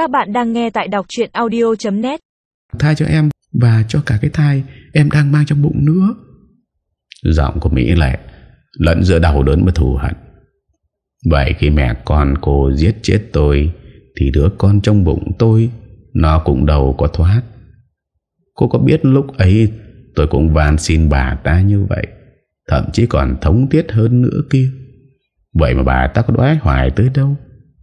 Các bạn đang nghe tại đọc chuyện audio.net Thai cho em và cho cả cái thai em đang mang trong bụng nữa. Giọng của Mỹ lại lẫn giữa đau đớn và thù hận. Vậy khi mẹ con cô giết chết tôi thì đứa con trong bụng tôi nó cũng đâu có thoát. Cô có biết lúc ấy tôi cũng van xin bà ta như vậy, thậm chí còn thống tiết hơn nữa kia. Vậy mà bà ta có đoái hoài tới đâu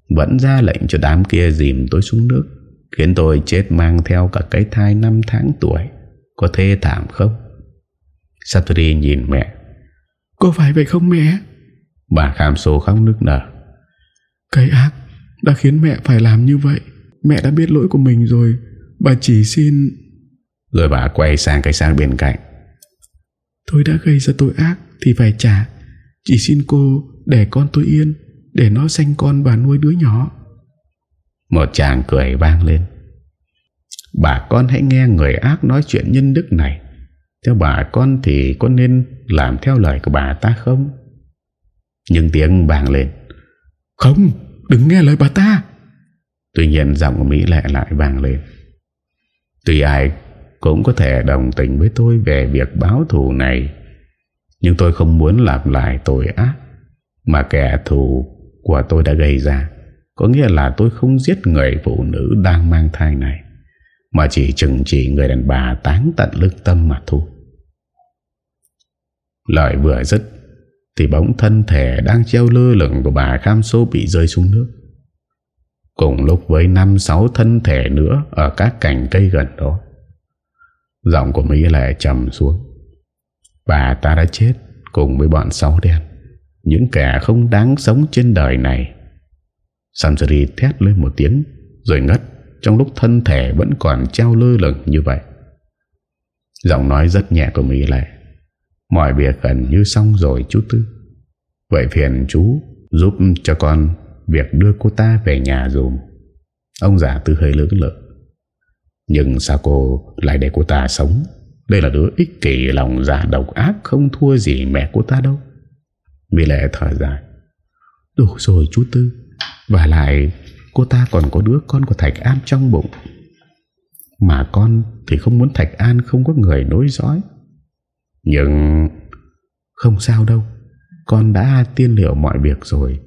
Vẫn ra lệnh cho đám kia dìm tôi xuống nước Khiến tôi chết mang theo cả cái thai 5 tháng tuổi. Có thê thảm không? Satori nhìn mẹ. Có phải vậy không mẹ? Bà khám số khóc nước nở. Cái ác đã khiến mẹ phải làm như vậy. Mẹ đã biết lỗi của mình rồi. Bà chỉ xin. Rồi bà quay sang cái sang bên cạnh. Tôi đã gây ra tội ác Thì phải trả. Chỉ xin cô để con tôi yên Để nó sanh con và nuôi đứa nhỏ. Một chàng cười vang lên. Bà con hãy nghe người ác nói chuyện nhân đức này. Theo bà con thì có nên làm theo lời của bà ta không? Nhưng tiếng vang lên. Không, đừng nghe lời bà ta. Tuy nhiên giọng của Mỹ lệ lại vang lên. Tuy ai cũng có thể đồng tình với tôi về việc báo thù này Nhưng tôi không muốn lặp lại tội ác mà kẻ thù của tôi đã gây ra. Có nghĩa là tôi không giết người phụ nữ đang mang thai này, mà chỉ chừng chỉ người đàn bà tán tận lương tâm mà thôi. Lời vừa dứt, thì bóng thân thể đang treo lơ lửng của bà Kham Sô bị rơi xuống nước. Cùng lúc với năm sáu thân thể nữa ở các cành cây gần đó. Giọng của Mỹ lại trầm xuống. Bà ta đã chết cùng với bọn sáu đen. Những kẻ không đáng sống trên đời này. Samsari thét lên một tiếng, Rồi ngất, Trong lúc thân thể vẫn còn treo lơ lửng như vậy. Giọng nói rất nhẹ của Mỹ lại. Mọi việc gần như xong rồi chú Tư. Vậy phiền chú Giúp cho con Việc đưa cô ta về nhà dùm. Ông già tư hơi lưỡng lự. Nhưng sao cô lại để cô ta sống? Đây là đứa ích kỷ, lòng dạ độc ác, Không thua gì mẹ cô ta đâu. Mỹ Lệ thở dài. Đủ rồi chú Tư. Và lại, cô ta còn có đứa con của Thạch An trong bụng. Mà con thì không muốn Thạch An không có người nối dõi. Nhưng Không sao đâu. Con đã tiên liệu mọi việc rồi.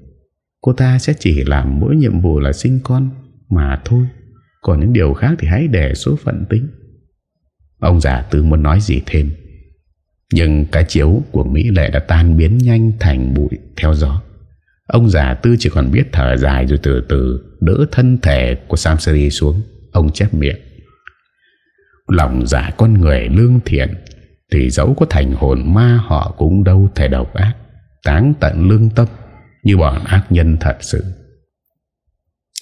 Cô ta sẽ chỉ làm mỗi nhiệm vụ là sinh con Mà thôi. Còn những điều khác thì hãy để số phận tính. Ông già tư muốn nói gì thêm? Nhưng cái chiếu của Mỹ Lệ đã tan biến nhanh thành bụi theo gió. Ông già tư chỉ còn biết thở dài rồi từ từ đỡ thân thể của Samseri xuống. Ông chép miệng. Lòng giả con người lương thiện thì dẫu có thành hồn ma họ cũng đâu thể độc ác, táng tận lương tâm như bọn ác nhân thật sự.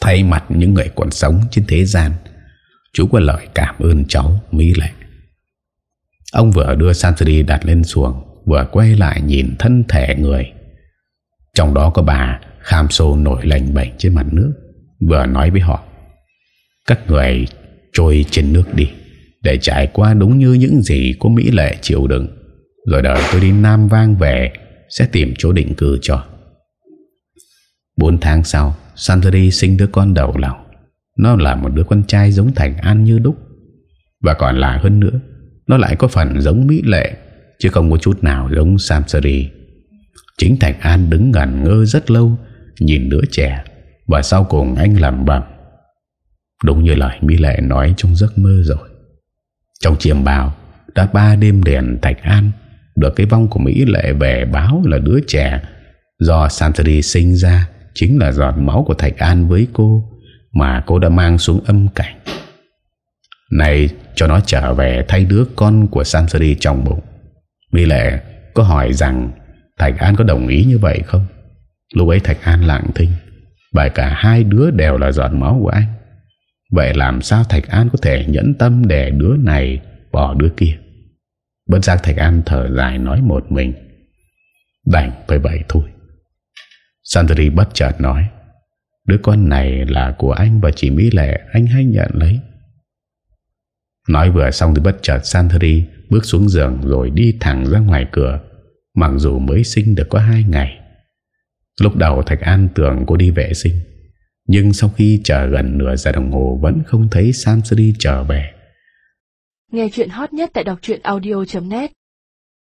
Thay mặt những người còn sống trên thế gian, chú có lời cảm ơn cháu Mỹ Lệ. Ông vừa đưa Sansari đặt lên xuồng, Vừa quay lại nhìn thân thể người. Trong đó có bà Kham sô nổi lành bệnh trên mặt nước, Vừa nói với họ, Các người trôi trên nước đi, Để trải qua đúng như những gì Cô Mỹ Lệ chịu đựng. Rồi đợi tôi đi Nam Vang về, Sẽ tìm chỗ định cư cho. 4 tháng sau Santari sinh đứa con đầu lòng. Nó là một đứa con trai giống Thành An như đúc, Và còn lạ hơn nữa nó lại có phần giống Mỹ Lệ, Chứ không có chút nào giống Samsari Chính Thạch An đứng ngẩn ngơ rất lâu, Nhìn đứa trẻ, Và sau cùng anh làm bầm Đúng như lời Mỹ Lệ nói trong giấc mơ rồi. Trong chiềm bào, Đã ba đêm đèn Thạch An, Được cái vong của Mỹ Lệ về báo là đứa trẻ. Do Samsari sinh ra, Chính là giọt máu của Thạch An với cô, Mà cô đã mang xuống âm cảnh. Này, cho nó trở về thay đứa con của Samsari trong bụng. Mỹ Lệ có hỏi rằng, Thạch An có đồng ý như vậy không? Lúc ấy Thạch An lặng thinh Bởi cả hai đứa đều là giọt máu của anh. Vậy làm sao Thạch An có thể nhẫn tâm để đứa này bỏ đứa kia? Bất giác Thạch An thở dài nói một mình. Đành phải vậy thôi. Sandri bất chợt nói, Đứa con này là của anh và chị Mỹ Lệ Anh hãy nhận lấy? Nói vừa xong thì bất chợt Santeri bước xuống giường rồi đi thẳng ra ngoài cửa, Mặc dù mới sinh được có hai ngày. Lúc đầu Thạch An tưởng cô đi vệ sinh, Nhưng sau khi chờ gần nửa giờ đồng hồ Vẫn không thấy Samsuri trở về. Nghe chuyện hot nhất tại đọc audio.net